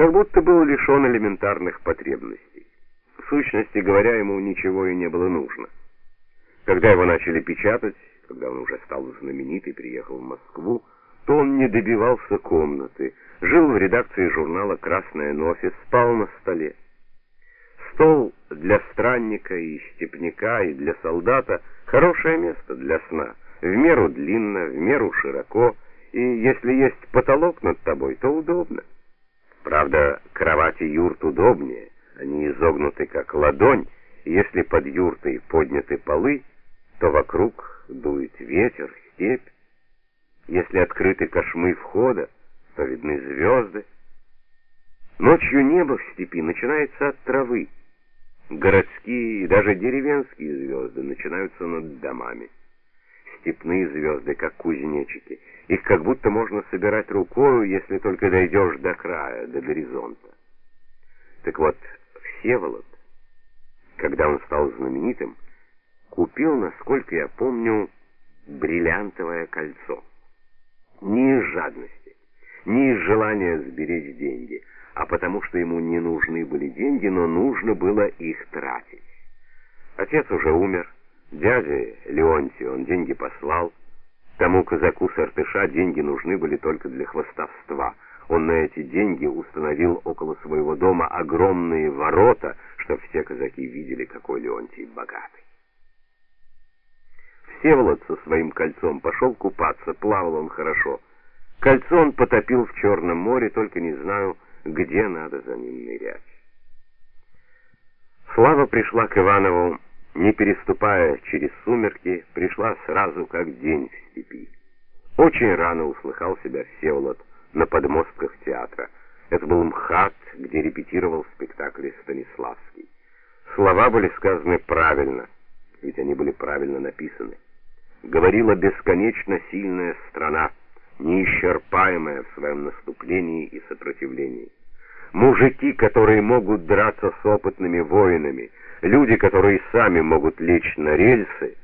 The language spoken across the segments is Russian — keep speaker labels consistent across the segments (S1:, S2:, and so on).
S1: как будто был лишен элементарных потребностей. В сущности говоря, ему ничего и не было нужно. Когда его начали печатать, когда он уже стал знаменит и приехал в Москву, то он не добивался комнаты, жил в редакции журнала «Красная Нофи», спал на столе. Стол для странника и степняка, и для солдата — хорошее место для сна, в меру длинно, в меру широко, и если есть потолок над тобой, то удобно. Правда, кровати юрт удобнее, они изогнуты как ладонь, и если под юртой подняты полы, то вокруг дует ветер, степь. Если открыты кошмы входа, то видны звезды. Ночью небо в степи начинается от травы. Городские и даже деревенские звезды начинаются над домами. Степные звезды, как кузнечики. Их как будто можно собирать рукою, если только дойдешь до края, до горизонта. Так вот, Всеволод, когда он стал знаменитым, купил, насколько я помню, бриллиантовое кольцо. Не из жадности, не из желания сберечь деньги, а потому что ему не нужны были деньги, но нужно было их тратить. Отец уже умер, дяде Леонтию он деньги послал, тому казаку Сартыша деньги нужны были только для хвостовства. Он на эти деньги установил около своего дома огромные ворота, чтобы все казаки видели, какой Леонтий богатый. Всеволод со своим кольцом пошел купаться, плавал он хорошо. Кольцо он потопил в Черном море, только не знаю, где надо за ним нырять. Слава пришла к Иванову, не переступая через сумерки, пришла сразу как день в степи. Очень рано услыхал себя Всеволод на подмостках театра. Это был МХАТ, где репетировал спектакль Станиславский. Слова были сказаны правильно, ведь они были правильно написаны. Говорила бесконечно сильная страна, неисчерпаемая в своем наступлении и сопротивлении. Мужики, которые могут драться с опытными воинами, люди, которые сами могут лечь на рельсы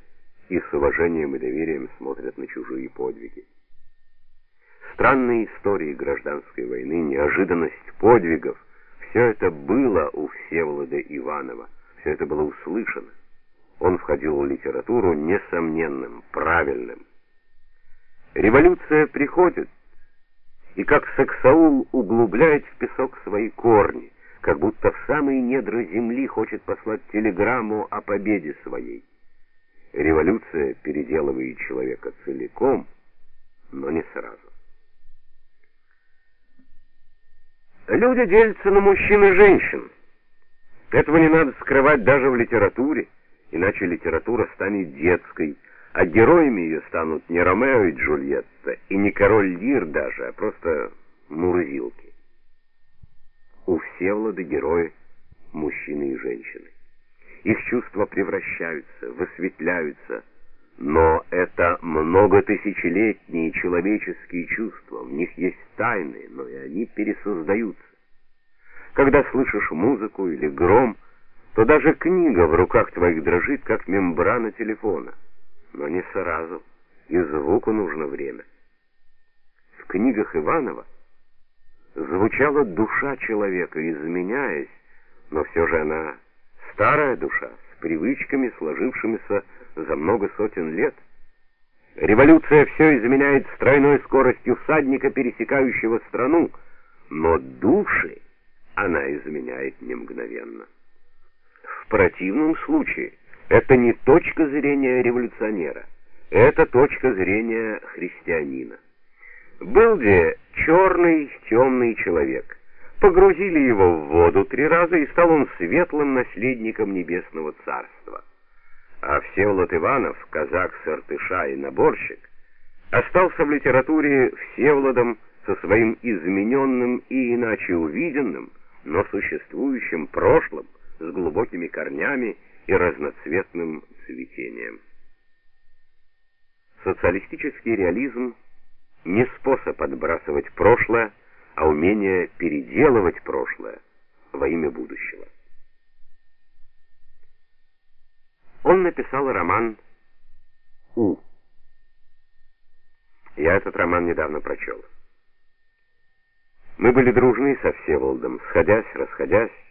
S1: и с уважением и доверием смотрят на чужие подвиги. Странные истории гражданской войны, неожиданность подвигов все это было у Всеволода Иванова, все это было услышано. Он входил в литературу несомненным, правильным. Революция приходит, и как Саксаул углубляет в песок свои корни, как будто в самые недра земли хочет послать телеграмму о победе своей. Революция переделывает человека целиком, но не сразу. Люди делятся на мужчин и женщин. Этого не надо скрывать даже в литературе, иначе литература станет детской, а героями ее станут не Ромео и Джульетта, и не король Лир даже, а просто мурзилки. У Всеволода герои мужчины и женщины. Их чувства превращаются, высветляются, но это многотысячелетние человеческие чувства, в них есть тайны, но и они пересоздаются. Когда слышишь музыку или гром, то даже книга в руках твоих дрожит, как мембрана телефона но не сразу, и звуку нужно время. В книгах Иванова звучала душа человека, изменяясь, но все же она старая душа, с привычками, сложившимися за много сотен лет. Революция все изменяет с тройной скоростью всадника, пересекающего страну, но души она изменяет не мгновенно. В противном случае это не точка зрения революционера, это точка зрения христианина. Был где черный, темный человек. Погрузили его в воду три раза, и стал он светлым наследником небесного царства. А Всеволод Иванов, казак Сартыша и наборщик, остался в литературе Всеволодом со своим измененным и иначе увиденным, но существующим прошлым, с глубокими корнями и разноцветным цветением. Социалистический реализм не способ отбрасывать прошлое, а умение переделывать прошлое во имя будущего. Он написал роман «У». Я этот роман недавно прочел. Мы были дружны со Всеволодом, сходясь, расходясь,